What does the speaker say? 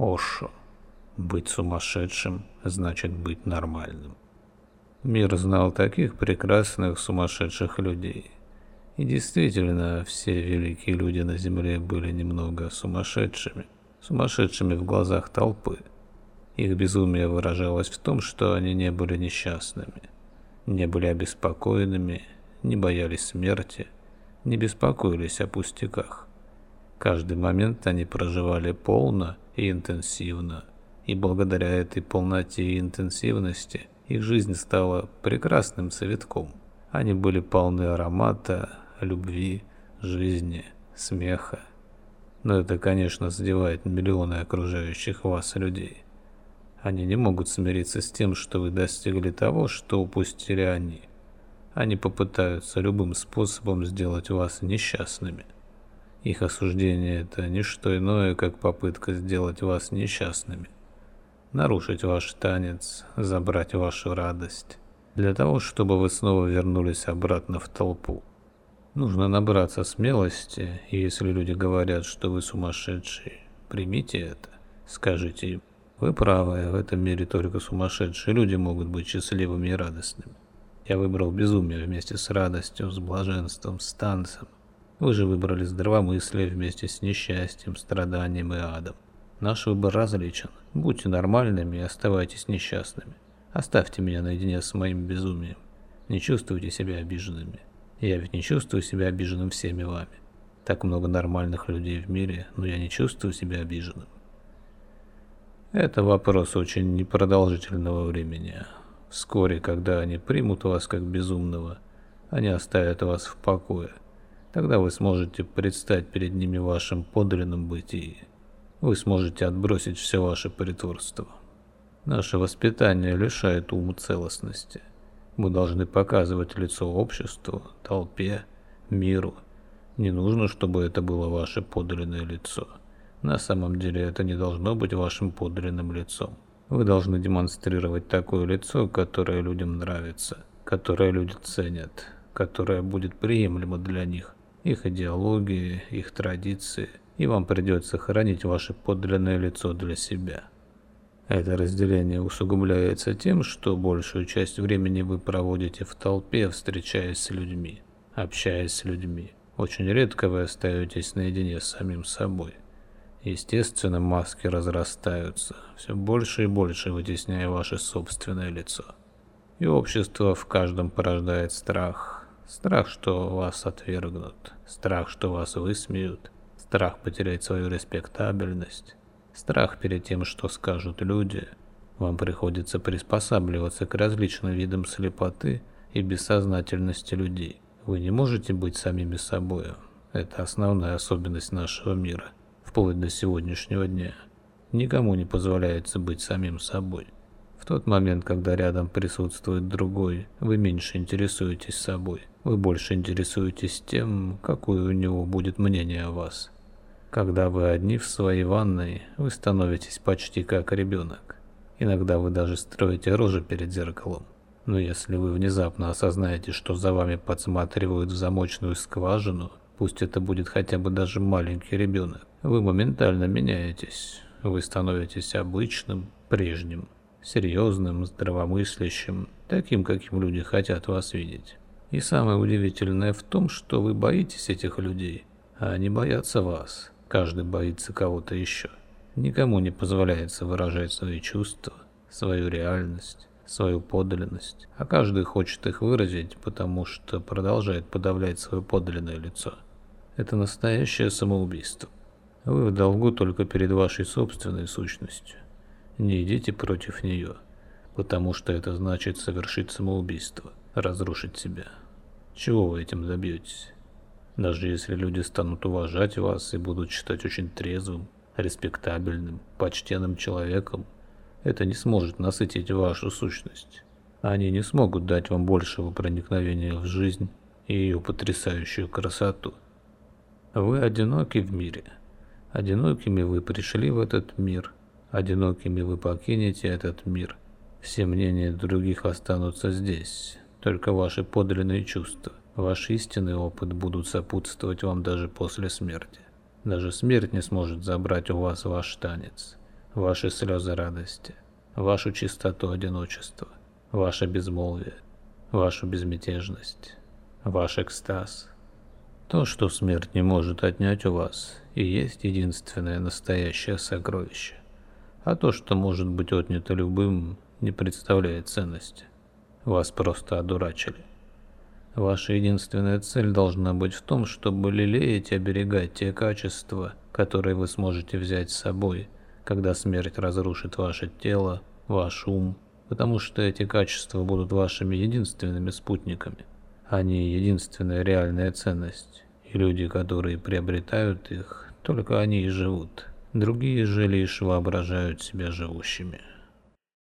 Ошо. Быть сумасшедшим значит быть нормальным. Мир знал таких прекрасных сумасшедших людей. И действительно, все великие люди на Земле были немного сумасшедшими. Сумасшедшими в глазах толпы. Их безумие выражалось в том, что они не были несчастными, не были обеспокоенными, не боялись смерти, не беспокоились о пустяках. Каждый момент они проживали полно и интенсивно, и благодаря этой полноте и интенсивности их жизнь стала прекрасным цветком. Они были полны аромата, любви, жизни, смеха. Но это, конечно, задевает миллионы окружающих вас людей. Они не могут смириться с тем, что вы достигли того, что упустили они. Они попытаются любым способом сделать вас несчастными. Их осуждение – это не что иное, как попытка сделать вас несчастными. Нарушить ваш танец, забрать вашу радость. Для того, чтобы вы снова вернулись обратно в толпу. Нужно набраться смелости, и если люди говорят, что вы сумасшедший, примите это. Скажите им, вы правы, в этом мире только сумасшедшие люди могут быть счастливыми и радостными. Я выбрал безумие вместе с радостью, с блаженством, с танцем. Вы же выбрали здравомыслие вместе с несчастьем, страданием и адом. Наш выбор различен. Будьте нормальными и оставайтесь несчастными. Оставьте меня наедине с моим безумием. Не чувствуйте себя обиженными. Я ведь не чувствую себя обиженным всеми вами. Так много нормальных людей в мире, но я не чувствую себя обиженным. Это вопрос очень непродолжительного времени. Вскоре, когда они примут вас как безумного, они оставят вас в покое. Тогда вы сможете предстать перед ними в вашем подлинном бытии. Вы сможете отбросить все ваше притворство. Наше воспитание лишает ум целостности. Мы должны показывать лицо обществу, толпе, миру. Не нужно, чтобы это было ваше подлинное лицо. На самом деле это не должно быть вашим подлинным лицом. Вы должны демонстрировать такое лицо, которое людям нравится, которое люди ценят, которое будет приемлемо для них, их идеологии, их традиции, и вам придется хранить ваше подлинное лицо для себя. Это разделение усугубляется тем, что большую часть времени вы проводите в толпе, встречаясь с людьми, общаясь с людьми. Очень редко вы остаетесь наедине с самим собой. Естественно, маски разрастаются, все больше и больше вытесняя ваше собственное лицо. И общество в каждом порождает страх. Страх, что вас отвергнут, страх, что вас высмеют, страх потерять свою респектабельность, страх перед тем, что скажут люди. Вам приходится приспосабливаться к различным видам слепоты и бессознательности людей. Вы не можете быть самими собой. Это основная особенность нашего мира – вплоть до сегодняшнего дня. Никому не позволяется быть самим собой. В тот момент, когда рядом присутствует другой, вы меньше интересуетесь собой. Вы больше интересуетесь тем, какое у него будет мнение о вас. Когда вы одни в своей ванной, вы становитесь почти как ребенок. Иногда вы даже строите рожи перед зеркалом. Но если вы внезапно осознаете, что за вами подсматривают в замочную скважину, пусть это будет хотя бы даже маленький ребенок, вы моментально меняетесь. Вы становитесь обычным, прежним, серьезным, здравомыслящим, таким, каким люди хотят вас видеть. И самое удивительное в том, что вы боитесь этих людей, а они боятся вас. Каждый боится кого-то еще. Никому не позволяется выражать свои чувства, свою реальность, свою подлинность, а каждый хочет их выразить, потому что продолжает подавлять свое подлинное лицо. Это настоящее самоубийство. Вы в долгу только перед вашей собственной сущностью. Не идите против нее, потому что это значит совершить самоубийство, разрушить себя. Чего вы этим добьетесь? Даже если люди станут уважать вас и будут считать очень трезвым, респектабельным, почтенным человеком, это не сможет насытить вашу сущность. Они не смогут дать вам большего проникновения в жизнь и ее потрясающую красоту. Вы одиноки в мире – Одинокими вы пришли в этот мир, одинокими вы покинете этот мир. Все мнения других останутся здесь, только ваши подлинные чувства, ваш истинный опыт будут сопутствовать вам даже после смерти. Даже смерть не сможет забрать у вас ваш танец. ваши слезы радости, вашу чистоту одиночества, ваше безмолвие, вашу безмятежность, ваш экстаз. То, что смерть не может отнять у вас, и есть единственное настоящее сокровище. А то, что может быть отнято любым, не представляет ценности. Вас просто одурачили. Ваша единственная цель должна быть в том, чтобы лелеять и оберегать те качества, которые вы сможете взять с собой, когда смерть разрушит ваше тело, ваш ум, потому что эти качества будут вашими единственными спутниками. Они единственная реальная ценность, и люди, которые приобретают их, только они и живут. Другие же лишь воображают себя живущими.